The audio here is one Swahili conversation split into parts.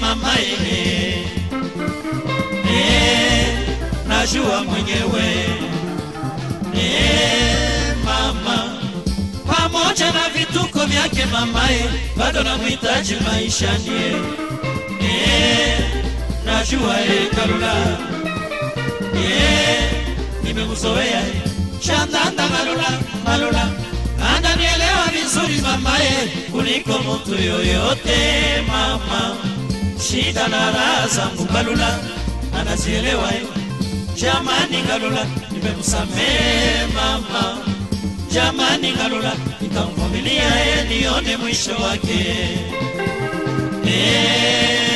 mama eh, eh, najua mwenyewe eh, mama pamoja na vituko vyake mamaye, bado namhitaji maishani eh, najua eh, karula eh, nimemzoea chandanda Shandanda kuliko mtu yoyote mama, shida na raha zangu Kalula anazielewa eh. Jamani Kalula nimemsamehe mama jamani Kalula, nitamvumilia, yeye nione mwisho wake. Eh,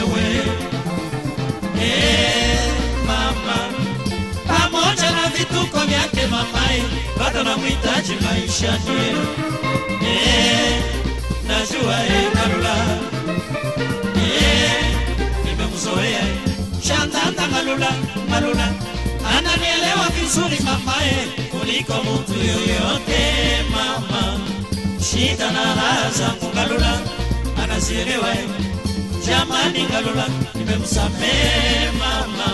mwenyewe. Eh, mama. Pamoja na vituko vyake mamae bado namhitaji maishani eh, najua eh, Kalula eh, nimemzoea Shandanda Ngalula Malula ananielewa vizuri mamae kuliko mtu yoyote mama, shida na raha zangu Ngalula anazielewa eh. Jamani ngalola nimemsamehe mama,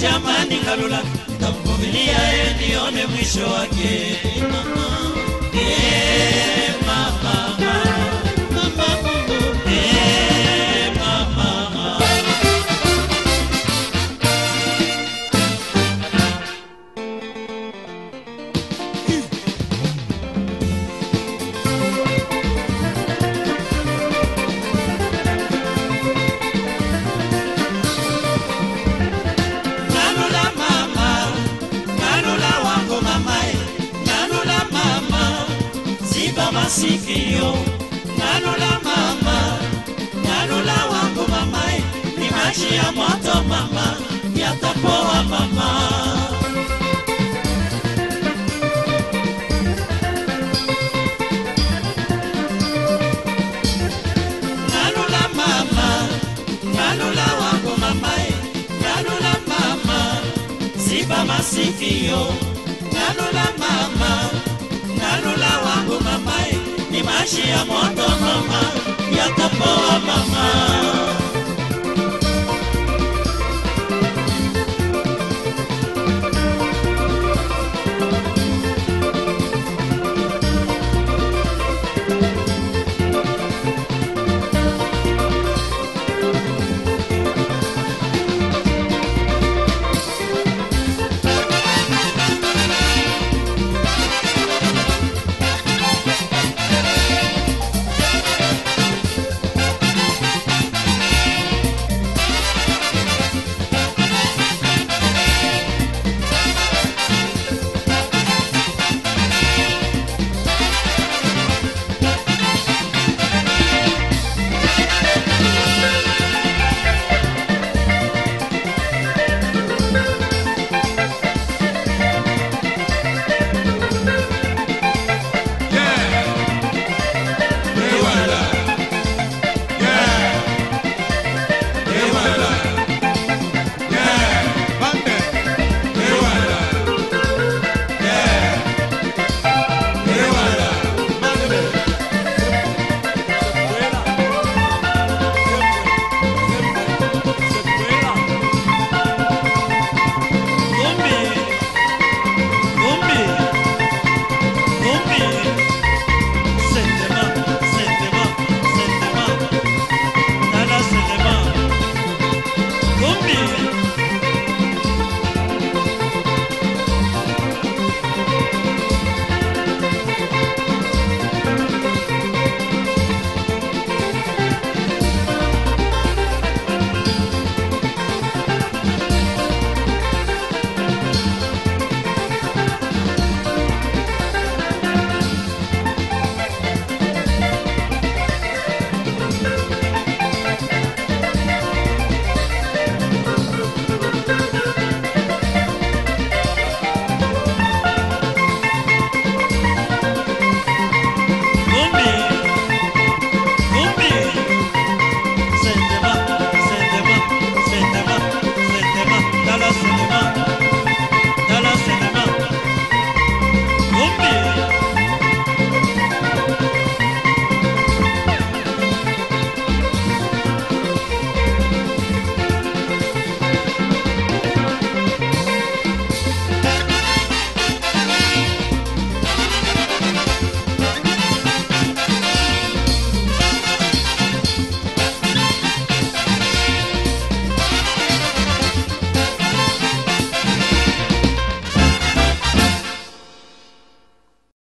jamani ngalola nitamvumilia yeye nione mwisho wake mama. Maji ya moto mama, yatapoa mama. Nalula mama, nalula wangu mamae, nalula mama, ziba masikio. Nalula mama, nalula wangu mamae, ni maji ya moto mama, yatapoa mama.